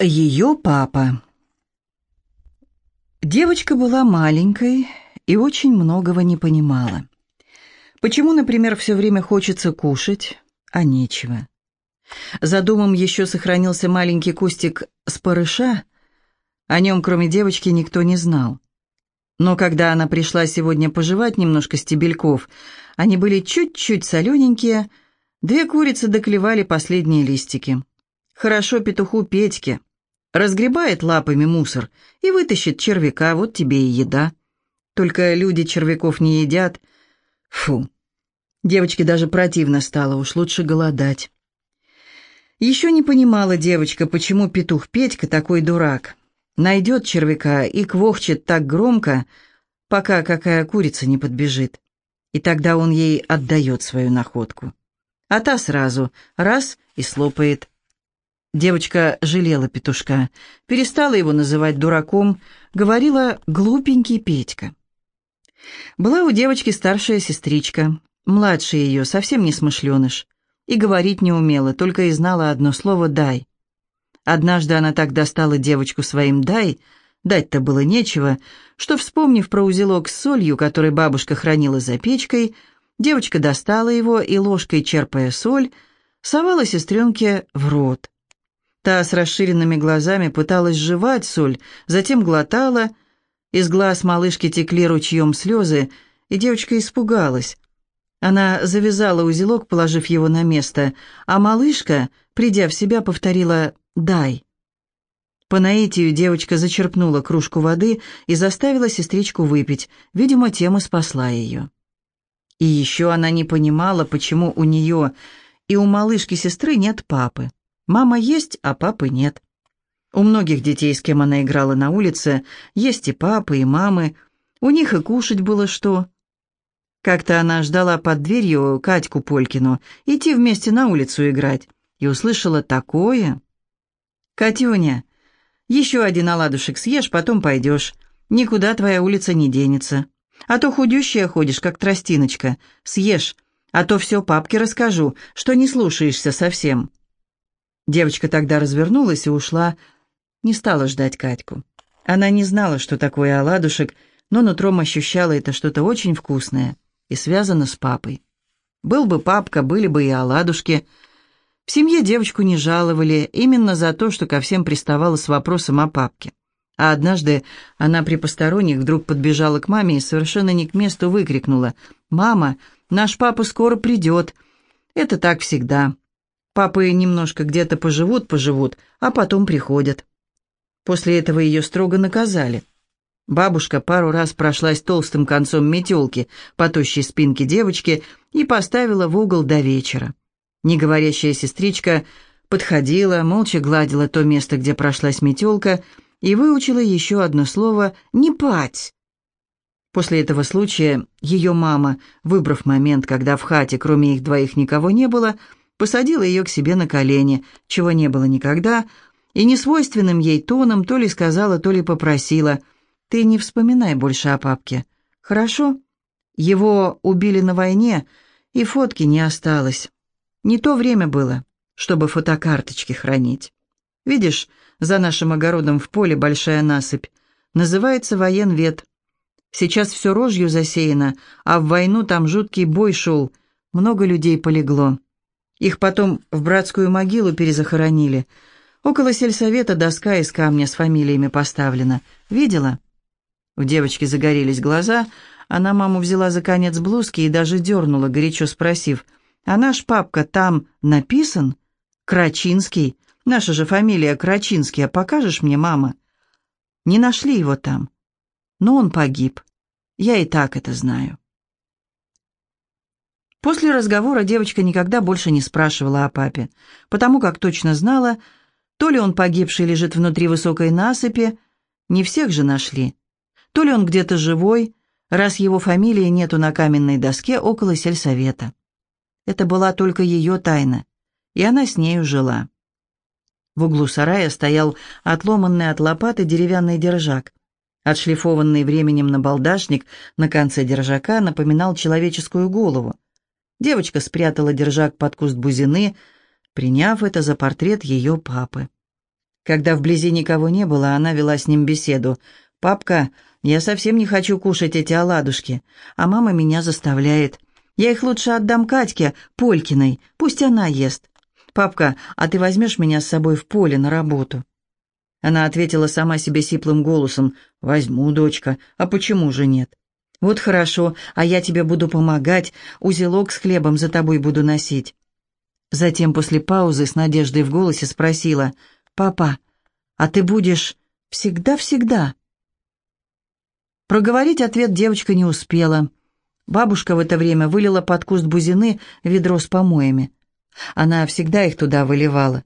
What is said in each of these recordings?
Ее папа. Девочка была маленькой и очень многого не понимала. Почему, например, все время хочется кушать, а нечего? За домом еще сохранился маленький кустик спорыша, о нем, кроме девочки, никто не знал. Но когда она пришла сегодня пожевать немножко стебельков, они были чуть-чуть солененькие, две курицы доклевали последние листики. Хорошо петуху Петьке. Разгребает лапами мусор и вытащит червяка, вот тебе и еда. Только люди червяков не едят. Фу. Девочке даже противно стало, уж лучше голодать. Еще не понимала девочка, почему петух Петька такой дурак. Найдет червяка и квохчет так громко, пока какая курица не подбежит. И тогда он ей отдает свою находку. А та сразу раз и слопает. Девочка жалела петушка, перестала его называть дураком, говорила «глупенький Петька». Была у девочки старшая сестричка, младшая ее, совсем не смышленыш, и говорить не умела, только и знала одно слово «дай». Однажды она так достала девочку своим «дай», дать-то было нечего, что, вспомнив про узелок с солью, который бабушка хранила за печкой, девочка достала его и, ложкой черпая соль, совала сестренке в рот. Та с расширенными глазами пыталась жевать соль, затем глотала. Из глаз малышки текли ручьем слезы, и девочка испугалась. Она завязала узелок, положив его на место, а малышка, придя в себя, повторила «дай». По наитию девочка зачерпнула кружку воды и заставила сестричку выпить, видимо, тем и спасла ее. И еще она не понимала, почему у нее и у малышки-сестры нет папы. Мама есть, а папы нет. У многих детей, с кем она играла на улице, есть и папы, и мамы. У них и кушать было что. Как-то она ждала под дверью Катьку Полькину идти вместе на улицу играть и услышала такое. «Катюня, еще один оладушек съешь, потом пойдешь. Никуда твоя улица не денется. А то худющая ходишь, как тростиночка. Съешь, а то все папке расскажу, что не слушаешься совсем». Девочка тогда развернулась и ушла, не стала ждать Катьку. Она не знала, что такое оладушек, но нутром ощущала это что-то очень вкусное и связано с папой. Был бы папка, были бы и оладушки. В семье девочку не жаловали именно за то, что ко всем приставала с вопросом о папке. А однажды она при посторонних вдруг подбежала к маме и совершенно не к месту выкрикнула «Мама, наш папа скоро придет». Это так всегда. Папы немножко где-то поживут-поживут, а потом приходят. После этого ее строго наказали. Бабушка пару раз прошлась толстым концом метелки по тощей спинке девочки и поставила в угол до вечера. Неговорящая сестричка подходила, молча гладила то место, где прошлась метелка, и выучила еще одно слово «не пать». После этого случая ее мама, выбрав момент, когда в хате кроме их двоих никого не было, посадила ее к себе на колени, чего не было никогда, и несвойственным ей тоном то ли сказала, то ли попросила, «Ты не вспоминай больше о папке, хорошо? Его убили на войне, и фотки не осталось. Не то время было, чтобы фотокарточки хранить. Видишь, за нашим огородом в поле большая насыпь, называется военвет. Сейчас все рожью засеяно, а в войну там жуткий бой шел, много людей полегло». Их потом в братскую могилу перезахоронили. Около сельсовета доска из камня с фамилиями поставлена. Видела?» У девочки загорелись глаза. Она маму взяла за конец блузки и даже дернула, горячо спросив. «А наш папка там написан? Крачинский? Наша же фамилия Крачинский. А покажешь мне, мама?» «Не нашли его там. Но он погиб. Я и так это знаю». После разговора девочка никогда больше не спрашивала о папе, потому как точно знала, то ли он погибший лежит внутри высокой насыпи, не всех же нашли, то ли он где-то живой, раз его фамилии нету на каменной доске около сельсовета. Это была только ее тайна, и она с нею жила. В углу сарая стоял отломанный от лопаты деревянный держак. Отшлифованный временем набалдашник на конце держака напоминал человеческую голову. Девочка спрятала держак под куст бузины, приняв это за портрет ее папы. Когда вблизи никого не было, она вела с ним беседу. «Папка, я совсем не хочу кушать эти оладушки, а мама меня заставляет. Я их лучше отдам Катьке, Полькиной, пусть она ест. Папка, а ты возьмешь меня с собой в поле на работу?» Она ответила сама себе сиплым голосом. «Возьму, дочка, а почему же нет?» «Вот хорошо, а я тебе буду помогать, узелок с хлебом за тобой буду носить». Затем после паузы с надеждой в голосе спросила, «Папа, а ты будешь всегда-всегда?» Проговорить ответ девочка не успела. Бабушка в это время вылила под куст бузины ведро с помоями. Она всегда их туда выливала.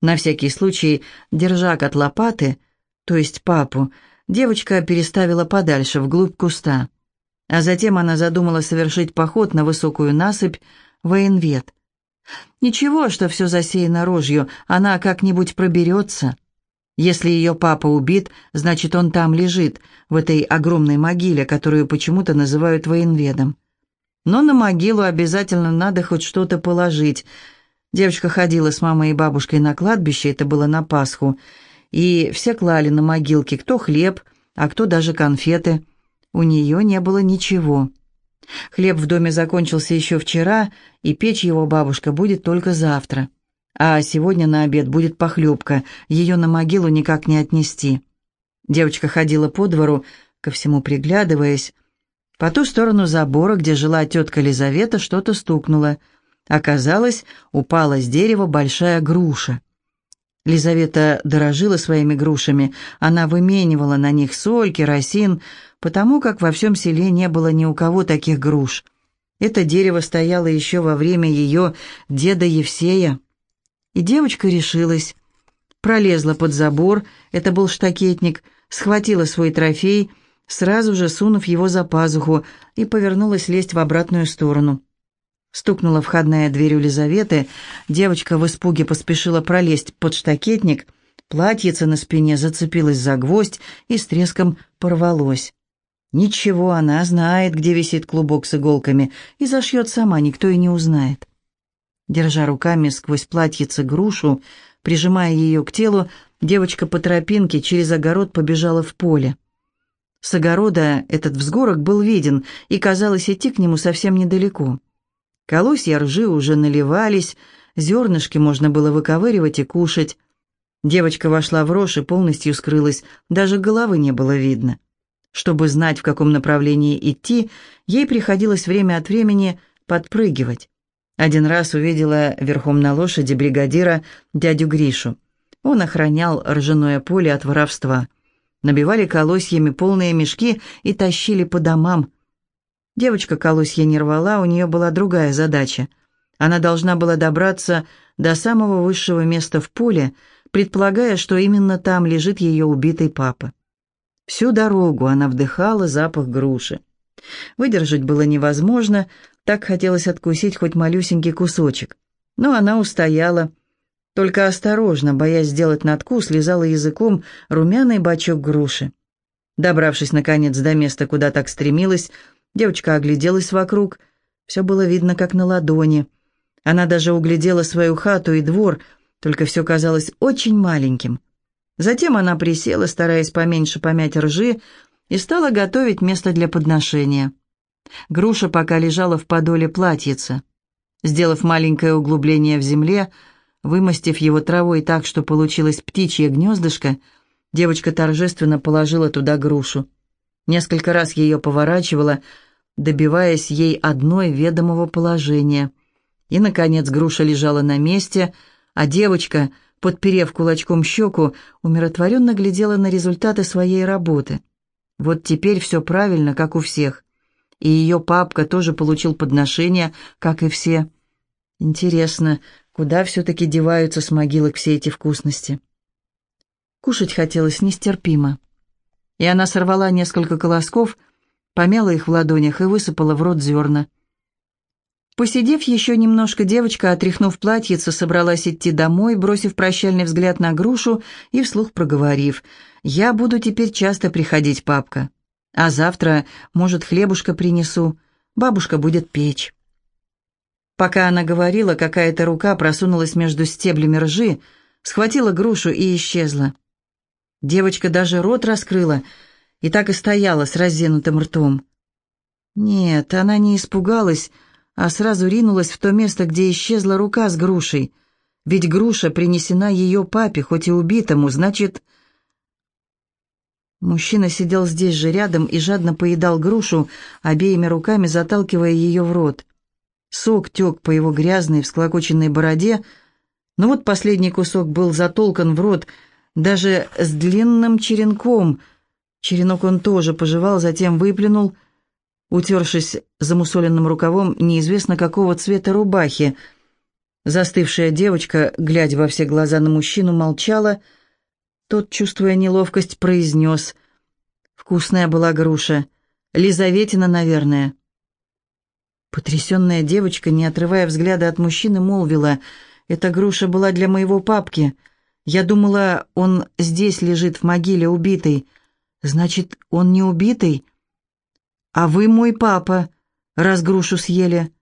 На всякий случай, держак от лопаты, то есть папу, девочка переставила подальше, вглубь куста. А затем она задумала совершить поход на высокую насыпь военвет. Ничего, что все засеяно рожью, она как-нибудь проберется. Если ее папа убит, значит, он там лежит, в этой огромной могиле, которую почему-то называют военведом. Но на могилу обязательно надо хоть что-то положить. Девочка ходила с мамой и бабушкой на кладбище, это было на Пасху, и все клали на могилки кто хлеб, а кто даже конфеты. У нее не было ничего. Хлеб в доме закончился еще вчера, и печь его бабушка будет только завтра. А сегодня на обед будет похлебка, ее на могилу никак не отнести. Девочка ходила по двору, ко всему приглядываясь. По ту сторону забора, где жила тетка Лизавета, что-то стукнуло. Оказалось, упала с дерева большая груша. Лизавета дорожила своими грушами, она выменивала на них соль, керосин, потому как во всем селе не было ни у кого таких груш. Это дерево стояло еще во время ее деда Евсея. И девочка решилась. Пролезла под забор, это был штакетник, схватила свой трофей, сразу же сунув его за пазуху, и повернулась лезть в обратную сторону. Стукнула входная дверь у Лизаветы, девочка в испуге поспешила пролезть под штакетник, платьице на спине зацепилось за гвоздь и с треском порвалось. Ничего, она знает, где висит клубок с иголками, и зашьет сама, никто и не узнает. Держа руками сквозь платьице грушу, прижимая ее к телу, девочка по тропинке через огород побежала в поле. С огорода этот взгорок был виден, и казалось идти к нему совсем недалеко. Колосья ржи уже наливались, зернышки можно было выковыривать и кушать. Девочка вошла в рожь и полностью скрылась, даже головы не было видно. Чтобы знать, в каком направлении идти, ей приходилось время от времени подпрыгивать. Один раз увидела верхом на лошади бригадира дядю Гришу. Он охранял ржаное поле от воровства. Набивали колосьями полные мешки и тащили по домам. Девочка колосья не рвала, у нее была другая задача. Она должна была добраться до самого высшего места в поле, предполагая, что именно там лежит ее убитый папа. Всю дорогу она вдыхала запах груши. Выдержать было невозможно, так хотелось откусить хоть малюсенький кусочек. Но она устояла. Только осторожно, боясь сделать надкус, лизала языком румяный бачок груши. Добравшись, наконец, до места, куда так стремилась, девочка огляделась вокруг. Все было видно, как на ладони. Она даже углядела свою хату и двор, только все казалось очень маленьким. Затем она присела, стараясь поменьше помять ржи, и стала готовить место для подношения. Груша пока лежала в подоле платьица. Сделав маленькое углубление в земле, вымостив его травой так, что получилось птичье гнездышко, девочка торжественно положила туда грушу. Несколько раз ее поворачивала, добиваясь ей одной ведомого положения. И, наконец, груша лежала на месте, а девочка, подперев кулачком щеку, умиротворенно глядела на результаты своей работы. Вот теперь все правильно, как у всех и ее папка тоже получил подношение, как и все. Интересно, куда все-таки деваются с могилок все эти вкусности? Кушать хотелось нестерпимо. И она сорвала несколько колосков, помяла их в ладонях и высыпала в рот зерна. Посидев еще немножко, девочка, отряхнув платьице, собралась идти домой, бросив прощальный взгляд на грушу и вслух проговорив, «Я буду теперь часто приходить, папка». А завтра, может, хлебушка принесу. Бабушка будет печь. Пока она говорила, какая-то рука просунулась между стеблями ржи. схватила грушу и исчезла. Девочка даже рот раскрыла и так и стояла с разинутым ртом. Нет, она не испугалась, а сразу ринулась в то место, где исчезла рука с грушей. Ведь груша принесена ее папе, хоть и убитому, значит... Мужчина сидел здесь же рядом и жадно поедал грушу, обеими руками заталкивая ее в рот. Сок тек по его грязной, всклокоченной бороде, но вот последний кусок был затолкан в рот, даже с длинным черенком. Черенок он тоже пожевал, затем выплюнул, утершись замусоленным рукавом неизвестно какого цвета рубахи. Застывшая девочка, глядя во все глаза на мужчину, молчала. Тот, чувствуя неловкость, произнес. «Вкусная была груша. Лизаветина, наверное». Потрясенная девочка, не отрывая взгляда от мужчины, молвила, «Эта груша была для моего папки. Я думала, он здесь лежит в могиле убитый. Значит, он не убитый? А вы мой папа, раз грушу съели.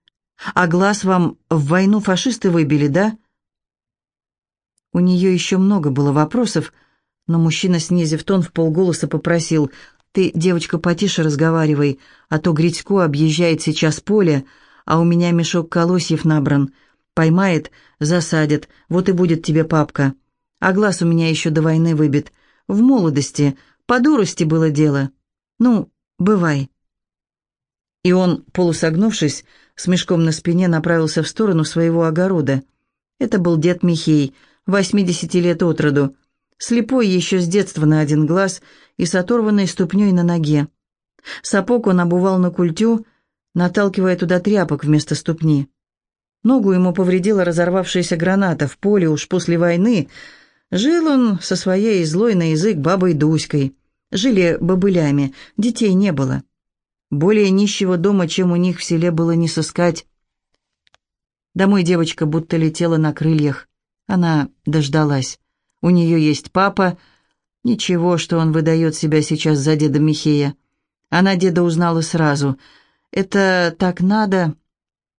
А глаз вам в войну фашисты выбили, да?» У нее еще много было вопросов, но мужчина, снизив тон, в полголоса попросил, «Ты, девочка, потише разговаривай, а то Гритько объезжает сейчас поле, а у меня мешок колосьев набран. Поймает, засадит, вот и будет тебе папка. А глаз у меня еще до войны выбит. В молодости, по дурости было дело. Ну, бывай». И он, полусогнувшись, с мешком на спине направился в сторону своего огорода. Это был дед Михей, восьмидесяти лет от роду, слепой еще с детства на один глаз и с оторванной ступней на ноге. Сапог он обувал на культю, наталкивая туда тряпок вместо ступни. Ногу ему повредила разорвавшаяся граната в поле уж после войны. Жил он со своей злой на язык бабой Дуськой. Жили бобылями, детей не было. Более нищего дома, чем у них в селе, было не сыскать. Домой девочка будто летела на крыльях. Она дождалась. У нее есть папа. Ничего, что он выдает себя сейчас за деда Михея. Она деда узнала сразу. Это так надо,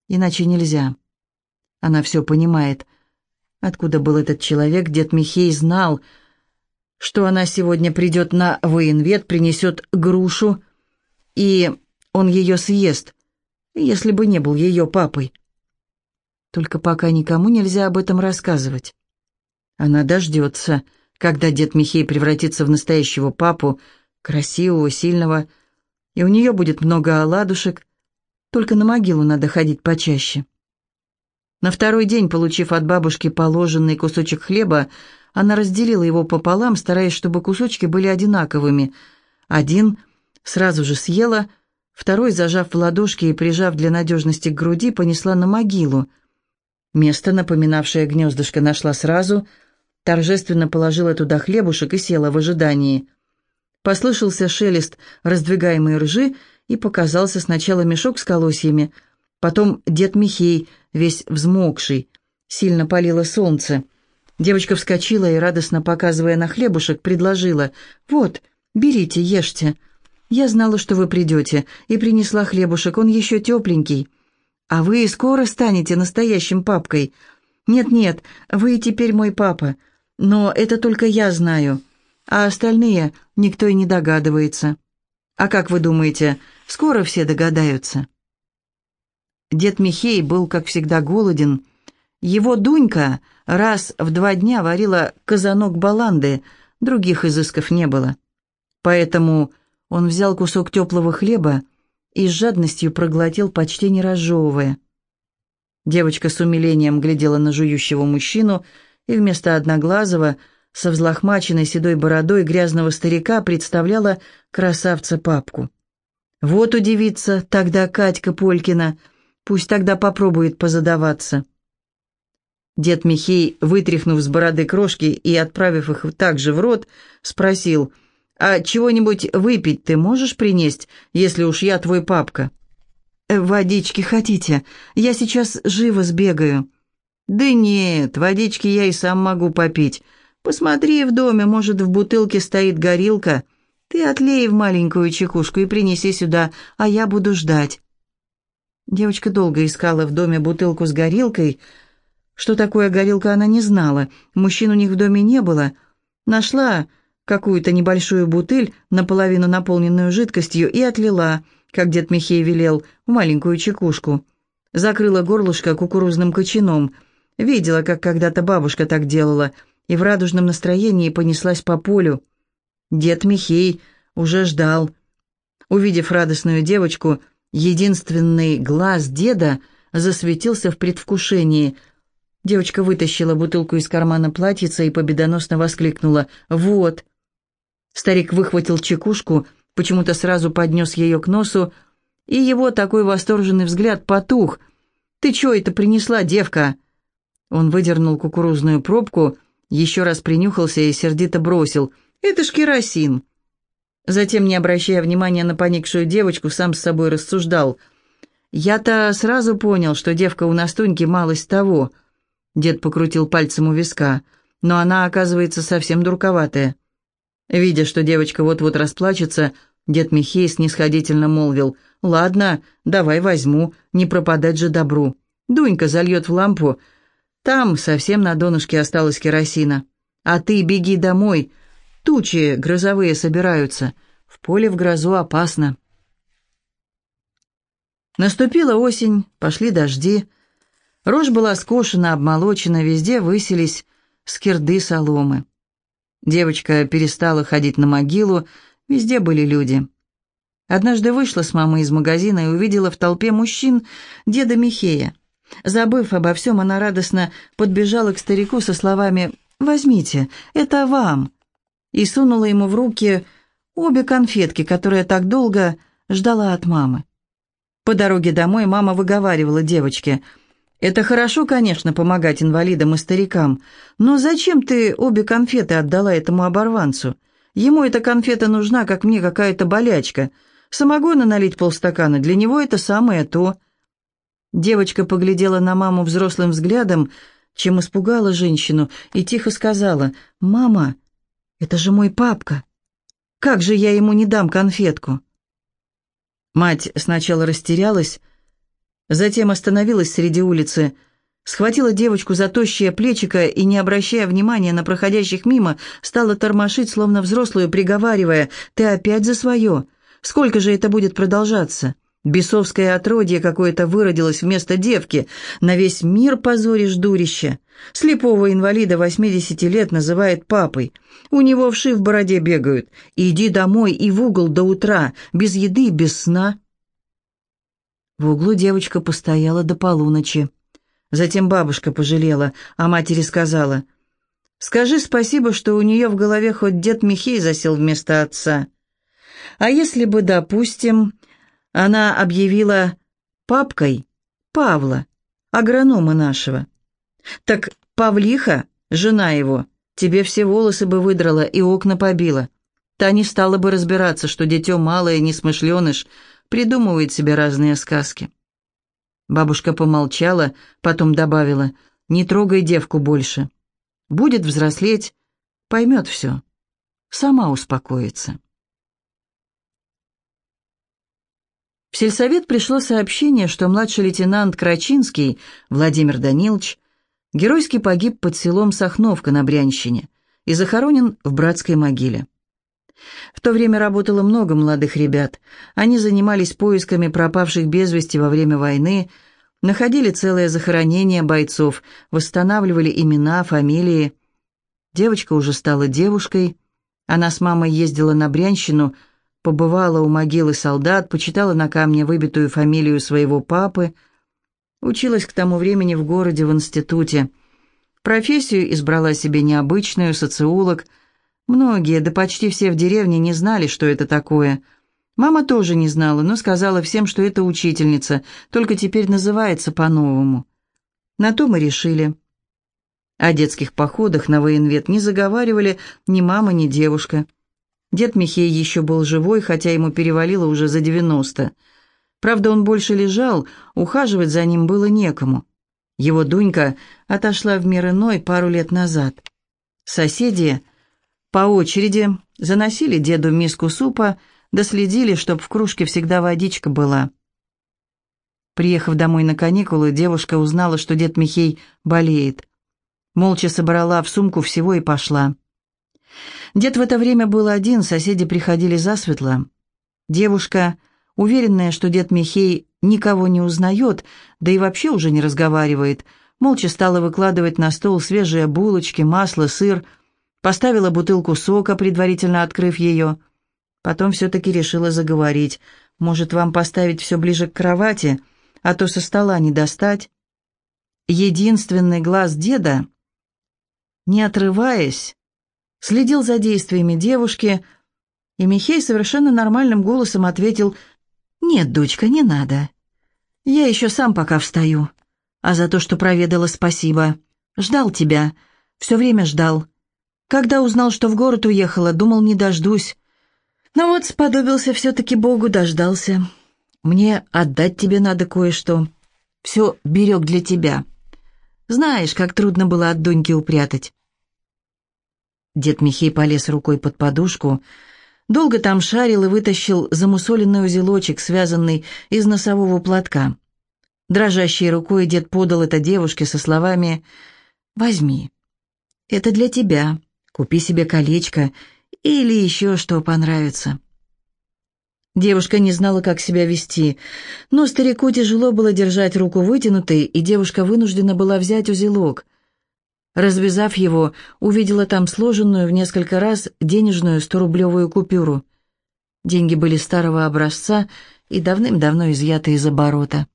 иначе нельзя. Она все понимает. Откуда был этот человек, дед Михей знал, что она сегодня придет на военвет, принесет грушу, и он ее съест, если бы не был ее папой. Только пока никому нельзя об этом рассказывать. Она дождется, когда дед Михей превратится в настоящего папу, красивого, сильного, и у нее будет много оладушек, только на могилу надо ходить почаще. На второй день, получив от бабушки положенный кусочек хлеба, она разделила его пополам, стараясь, чтобы кусочки были одинаковыми. Один сразу же съела, второй, зажав в ладошки и прижав для надежности к груди, понесла на могилу. Место, напоминавшее гнездышко, нашла сразу — торжественно положила туда хлебушек и села в ожидании. Послышался шелест раздвигаемой ржи, и показался сначала мешок с колосьями, потом дед Михей, весь взмокший. Сильно палило солнце. Девочка вскочила и, радостно показывая на хлебушек, предложила «Вот, берите, ешьте». «Я знала, что вы придете, и принесла хлебушек, он еще тепленький. А вы скоро станете настоящим папкой. Нет-нет, вы теперь мой папа. Но это только я знаю, а остальные никто и не догадывается. А как вы думаете, скоро все догадаются?» Дед Михей был, как всегда, голоден. Его Дунька раз в два дня варила казанок баланды, других изысков не было. Поэтому он взял кусок теплого хлеба и с жадностью проглотил, почти не разжевывая. Девочка с умилением глядела на жующего мужчину, и вместо одноглазого, со взлохмаченной седой бородой грязного старика представляла красавца-папку. Вот удивится тогда Катька Полькина, пусть тогда попробует позадаваться. Дед Михей, вытряхнув с бороды крошки и отправив их также в рот, спросил, «А чего-нибудь выпить ты можешь принести, если уж я твой папка?» «Э, «Водички хотите? Я сейчас живо сбегаю». «Да нет, водички я и сам могу попить. Посмотри в доме, может, в бутылке стоит горилка. Ты отлей в маленькую чекушку и принеси сюда, а я буду ждать». Девочка долго искала в доме бутылку с горилкой, Что такое горилка, она не знала. Мужчин у них в доме не было. Нашла какую-то небольшую бутыль, наполовину наполненную жидкостью, и отлила, как дед Михей велел, в маленькую чекушку. Закрыла горлышко кукурузным кочаном. Видела, как когда-то бабушка так делала, и в радужном настроении понеслась по полю. Дед Михей уже ждал. Увидев радостную девочку, единственный глаз деда засветился в предвкушении. Девочка вытащила бутылку из кармана платьица и победоносно воскликнула «Вот!». Старик выхватил чекушку, почему-то сразу поднес ее к носу, и его такой восторженный взгляд потух. «Ты чё это принесла, девка?» Он выдернул кукурузную пробку, еще раз принюхался и сердито бросил. «Это ж керосин!» Затем, не обращая внимания на поникшую девочку, сам с собой рассуждал. «Я-то сразу понял, что девка у Настуньки малость того». Дед покрутил пальцем у виска. «Но она, оказывается, совсем дурковатая». Видя, что девочка вот-вот расплачется, дед Михей снисходительно молвил. «Ладно, давай возьму, не пропадать же добру. Дунька зальет в лампу. Там совсем на донышке осталось керосина. А ты беги домой, Тучи грозовые собираются. В поле в грозу опасно. Наступила осень, пошли дожди. Рожь была скошена, обмолочена, везде высились скирды соломы. Девочка перестала ходить на могилу, везде были люди. Однажды вышла с мамой из магазина и увидела в толпе мужчин деда Михея. Забыв обо всем, она радостно подбежала к старику со словами «Возьмите, это вам» и сунула ему в руки обе конфетки, которые так долго ждала от мамы. По дороге домой мама выговаривала девочке, «Это хорошо, конечно, помогать инвалидам и старикам, но зачем ты обе конфеты отдала этому оборванцу? Ему эта конфета нужна, как мне какая-то болячка. Самогона налить полстакана, для него это самое то». Девочка поглядела на маму взрослым взглядом, чем испугала женщину, и тихо сказала, «Мама, это же мой папка. Как же я ему не дам конфетку? Мать сначала растерялась, затем остановилась среди улицы, схватила девочку за тощее плечико и, не обращая внимания на проходящих мимо, стала тормошить, словно взрослую, приговаривая, «Ты опять за свое? Сколько же это будет продолжаться?» Бесовское отродье какое-то выродилось вместо девки. На весь мир позоришь дурище. Слепого инвалида 80 лет называет папой. У него вши в бороде бегают. Иди домой и в угол до утра, без еды, без сна. В углу девочка постояла до полуночи. Затем бабушка пожалела, а матери сказала, «Скажи спасибо, что у нее в голове хоть дед Михей засел вместо отца. А если бы, допустим, она объявила папкой Павла, агронома нашего. Так Павлиха, жена его, тебе все волосы бы выдрала и окна побила. Та не стала бы разбираться, что дитё малое, несмышленыш, придумывает себе разные сказки. Бабушка помолчала, потом добавила, «Не трогай девку больше. Будет взрослеть, поймет все. Сама успокоится». В сельсовет пришло сообщение, что младший лейтенант Крачинский Владимир Данилович геройски погиб под селом Сахновка на Брянщине и захоронен в братской могиле. В то время работало много молодых ребят. Они занимались поисками пропавших без вести во время войны, находили целое захоронение бойцов, восстанавливали имена, фамилии. Девочка уже стала девушкой. Она с мамой ездила на Брянщину – побывала у могилы солдат, почитала на камне выбитую фамилию своего папы, училась к тому времени в городе в институте. Профессию избрала себе необычную, социолог. Многие, да почти все в деревне не знали, что это такое. Мама тоже не знала, но сказала всем, что это учительница, только теперь называется по-новому. На то мы решили. О детских походах на военвет не заговаривали ни мама, ни девушка. Дед Михей еще был живой, хотя ему перевалило уже за девяносто. Правда, он больше лежал, ухаживать за ним было некому. Его Дунька отошла в мир иной пару лет назад. Соседи по очереди заносили деду миску супа, доследили, чтоб в кружке всегда водичка была. Приехав домой на каникулы, девушка узнала, что дед Михей болеет. Молча собрала в сумку всего и пошла. Дед в это время был один, соседи приходили засветло. Девушка, уверенная, что дед Михей никого не узнает, да и вообще уже не разговаривает, молча стала выкладывать на стол свежие булочки, масло, сыр, поставила бутылку сока, предварительно открыв ее. Потом все-таки решила заговорить. «Может, вам поставить все ближе к кровати, а то со стола не достать?» Единственный глаз деда, не отрываясь, следил за действиями девушки, и Михей совершенно нормальным голосом ответил «Нет, дочка, не надо. Я еще сам пока встаю. А за то, что проведала, спасибо. Ждал тебя, все время ждал. Когда узнал, что в город уехала, думал, не дождусь. Но вот сподобился все-таки Богу, дождался. Мне отдать тебе надо кое-что. Все берег для тебя. Знаешь, как трудно было от Дуньки упрятать. Дед Михей полез рукой под подушку, долго там шарил и вытащил замусоленный узелочек, связанный из носового платка. Дрожащей рукой дед подал это девушке со словами «Возьми, это для тебя, купи себе колечко или еще что понравится». Девушка не знала, как себя вести, но старику тяжело было держать руку вытянутой, и девушка вынуждена была взять узелок. Развязав его, увидела там сложенную в несколько раз денежную сторублевую купюру. Деньги были старого образца и давным-давно изъяты из оборота.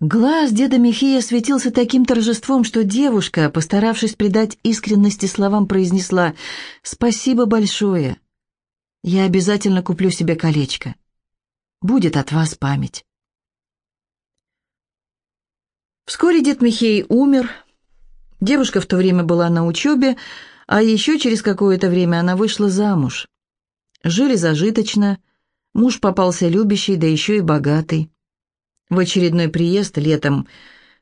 Глаз деда Михея светился таким торжеством, что девушка, постаравшись придать искренности словам, произнесла «Спасибо большое. Я обязательно куплю себе колечко. Будет от вас память». Вскоре дед Михей умер, Девушка в то время была на учебе, а еще через какое-то время она вышла замуж. Жили зажиточно, муж попался любящий, да еще и богатый. В очередной приезд летом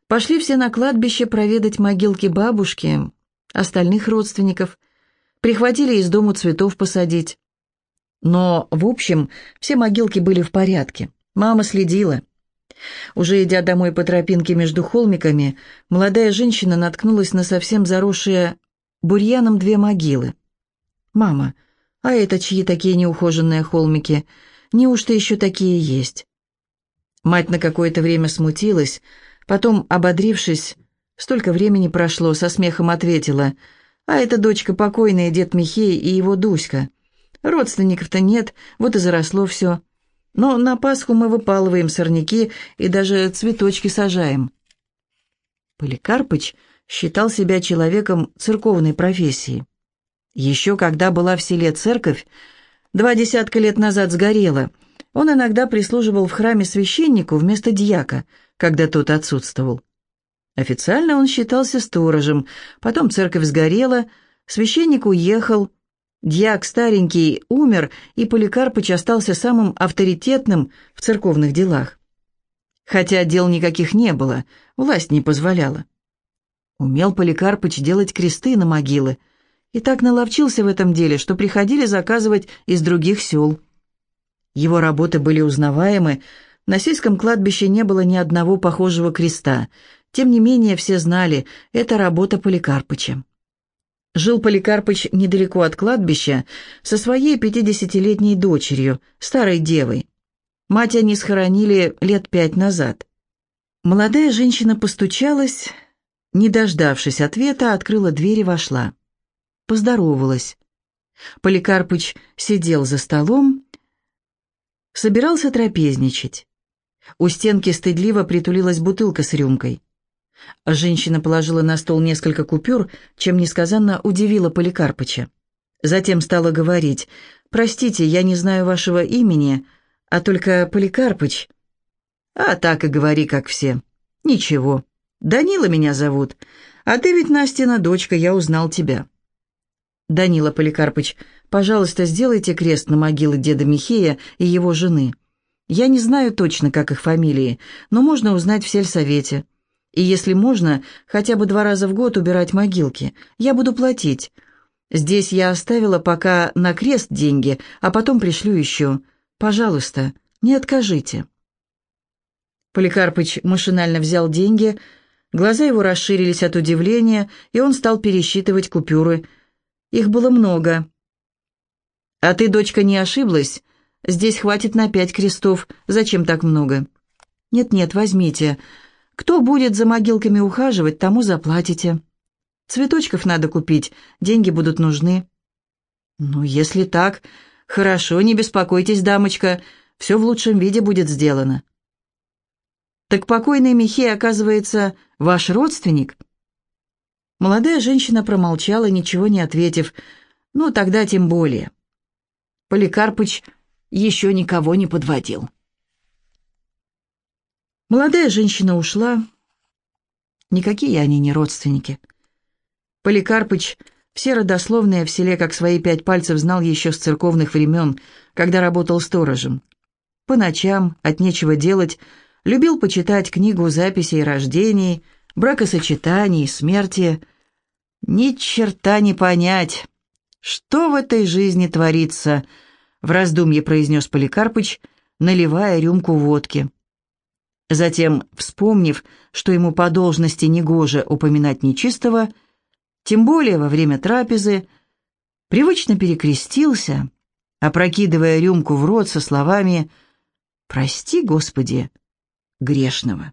пошли все на кладбище проведать могилки бабушки, остальных родственников, прихватили из дому цветов посадить. Но, в общем, все могилки были в порядке. Мама следила. Уже идя домой по тропинке между холмиками, молодая женщина наткнулась на совсем заросшие бурьяном две могилы. «Мама, а это чьи такие неухоженные холмики? Неужто еще такие есть?» Мать на какое-то время смутилась, потом, ободрившись, столько времени прошло, со смехом ответила, «А это дочка покойная, дед Михей и его Дуська. Родственников-то нет, вот и заросло все. Но на Пасху мы выпалываем сорняки и даже цветочки сажаем. Поликарпыч считал себя человеком церковной профессии. Еще когда была в селе церковь, два десятка лет назад сгорела, он иногда прислуживал в храме священнику вместо дьяка, когда тот отсутствовал. Официально он считался сторожем, потом церковь сгорела, священник уехал, Дьяк старенький умер, и Поликарпыч остался самым авторитетным в церковных делах. Хотя дел никаких не было, власть не позволяла. Умел Поликарпыч делать кресты на могилы, и так наловчился в этом деле, что приходили заказывать из других сел. Его работы были узнаваемы, на сельском кладбище не было ни одного похожего креста, тем не менее все знали, это работа Поликарпыча. Жил Поликарпыч недалеко от кладбища со своей пятидесятилетней дочерью, старой девой. Мать они схоронили лет пять назад. Молодая женщина постучалась, не дождавшись ответа, открыла дверь и вошла. Поздоровалась. Поликарпыч сидел за столом, собирался трапезничать. У стенки стыдливо притулилась бутылка с рюмкой. Женщина положила на стол несколько купюр, чем несказанно удивила Поликарпыча. Затем стала говорить, «Простите, я не знаю вашего имени, а только Поликарпыч». «А так и говори, как все». «Ничего. Данила меня зовут. А ты ведь Настина дочка, я узнал тебя». «Данила Поликарпыч, пожалуйста, сделайте крест на могилы деда Михея и его жены. Я не знаю точно, как их фамилии, но можно узнать в сельсовете. И если можно, хотя бы два раза в год убирать могилки. Я буду платить. Здесь я оставила пока на крест деньги, а потом пришлю еще. Пожалуйста, не откажите». Поликарпыч машинально взял деньги, глаза его расширились от удивления, и он стал пересчитывать купюры. Их было много. «А ты, дочка, не ошиблась? Здесь хватит на пять крестов. Зачем так много?» «Нет-нет, возьмите. Кто будет за могилками ухаживать, тому заплатите. Цветочков надо купить, деньги будут нужны». «Ну, если так, хорошо, не беспокойтесь, дамочка, все в лучшем виде будет сделано». «Так покойный Михей, оказывается, ваш родственник?» Молодая женщина промолчала, ничего не ответив. «Ну, тогда тем более». Поликарпыч еще никого не подводил. Молодая женщина ушла. Никакие они не родственники. Поликарпыч все родословные в селе как свои пять пальцев знал еще с церковных времен, когда работал сторожем. По ночам, от нечего делать, любил почитать книгу записей рождений, бракосочетаний, смерти. Ни черта не понять, что в этой жизни творится, в раздумье произнес Поликарпыч, наливая рюмку водки. Затем, вспомнив, что ему по должности негоже упоминать нечистого, тем более во время трапезы, привычно перекрестился, опрокидывая рюмку в рот со словами «Прости, Господи, грешного».